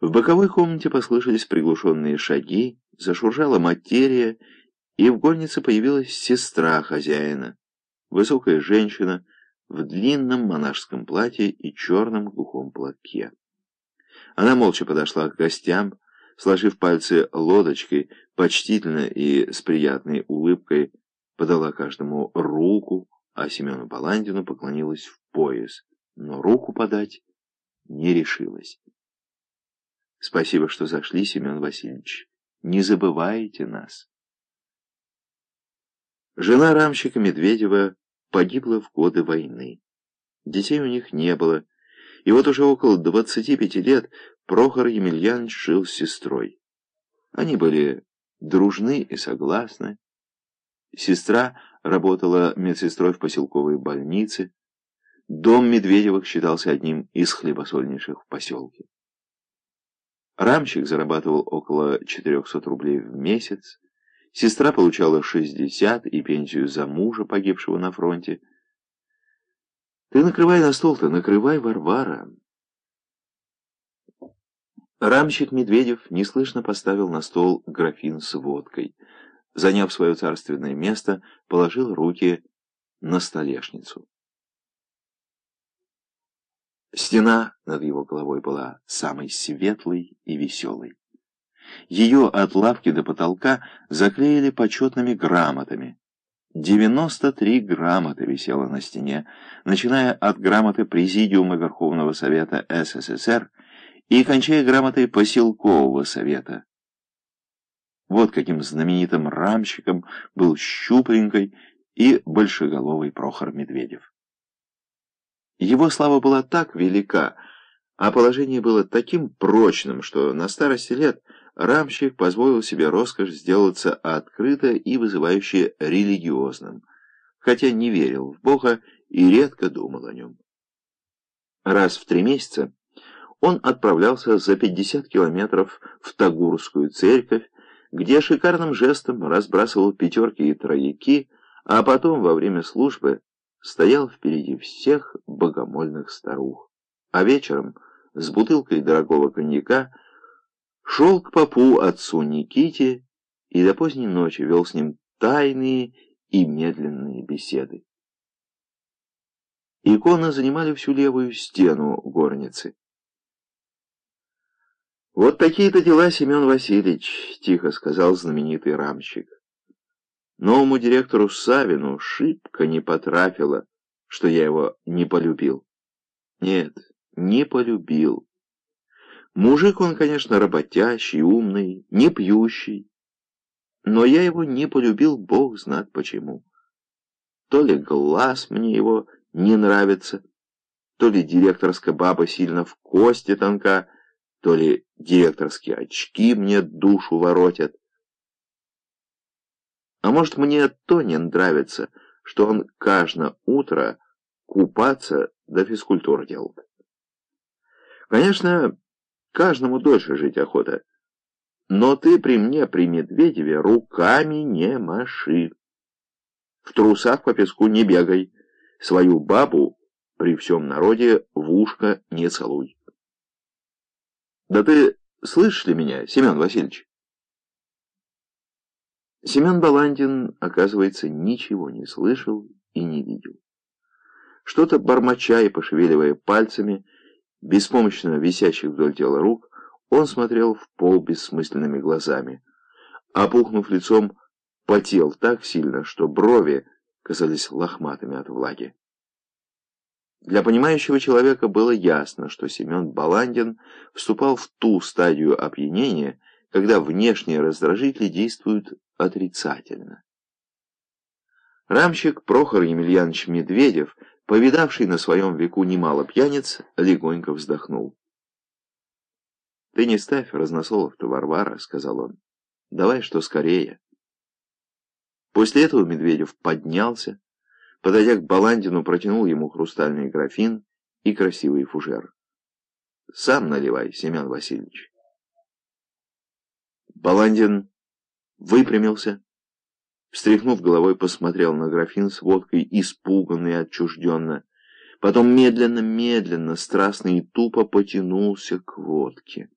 В боковой комнате послышались приглушенные шаги, зашуржала материя, и в горнице появилась сестра хозяина, высокая женщина в длинном монашеском платье и черном глухом платке. Она молча подошла к гостям, сложив пальцы лодочкой, почтительно и с приятной улыбкой подала каждому руку, а Семену Баландину поклонилась в пояс, но руку подать не решилась. Спасибо, что зашли, Семен Васильевич. Не забывайте нас. Жена рамщика Медведева погибла в годы войны. Детей у них не было, и вот уже около двадцати пяти лет Прохор Емельянович жил с сестрой. Они были дружны и согласны. Сестра работала медсестрой в поселковой больнице. Дом Медведевых считался одним из хлебосольнейших в поселке. Рамщик зарабатывал около 400 рублей в месяц, сестра получала 60 и пенсию за мужа, погибшего на фронте. «Ты накрывай на стол-то, накрывай, Варвара!» Рамщик Медведев неслышно поставил на стол графин с водкой. Заняв свое царственное место, положил руки на столешницу. Стена над его головой была самой светлой и веселой. Ее от лавки до потолка заклеили почетными грамотами. 93 грамоты висело на стене, начиная от грамоты Президиума Верховного Совета СССР и кончая грамотой Поселкового Совета. Вот каким знаменитым рамщиком был щупленькой и большеголовый Прохор Медведев. Его слава была так велика, а положение было таким прочным, что на старости лет рамщик позволил себе роскошь сделаться открыто и вызывающе религиозным, хотя не верил в Бога и редко думал о нем. Раз в три месяца он отправлялся за 50 километров в Тагурскую церковь, где шикарным жестом разбрасывал пятерки и трояки, а потом во время службы стоял впереди всех богомольных старух. А вечером с бутылкой дорогого коньяка шел к попу отцу Никите и до поздней ночи вел с ним тайные и медленные беседы. Иконы занимали всю левую стену горницы. «Вот такие-то дела, Семен Васильевич», — тихо сказал знаменитый рамщик. Новому директору Савину шибко не потрафило, что я его не полюбил. Нет, не полюбил. Мужик он, конечно, работящий, умный, не пьющий. Но я его не полюбил, бог знает почему. То ли глаз мне его не нравится, то ли директорская баба сильно в кости тонка, то ли директорские очки мне душу воротят. А может, мне то не нравится, что он каждое утро купаться да физкультуру делает. Конечно, каждому дольше жить охота. Но ты при мне, при Медведеве, руками не маши. В трусах по песку не бегай. Свою бабу при всем народе в ушко не целуй. Да ты слышишь ли меня, Семен Васильевич? Семен Баландин, оказывается, ничего не слышал и не видел. Что-то бормоча и пошевеливая пальцами, беспомощно висящих вдоль тела рук, он смотрел в пол бессмысленными глазами. Опухнув лицом, потел так сильно, что брови казались лохматыми от влаги. Для понимающего человека было ясно, что Семен Баландин вступал в ту стадию опьянения, когда внешние раздражители действуют отрицательно. Рамщик Прохор Емельянович Медведев, повидавший на своем веку немало пьяниц, легонько вздохнул. «Ты не ставь разносолов-то, Варвара», — сказал он. «Давай что скорее». После этого Медведев поднялся, подойдя к Баландину, протянул ему хрустальный графин и красивый фужер. «Сам наливай, Семен Васильевич». Баландин выпрямился, встряхнув головой, посмотрел на графин с водкой, испуганно и отчужденно. Потом медленно-медленно, страстно и тупо потянулся к водке.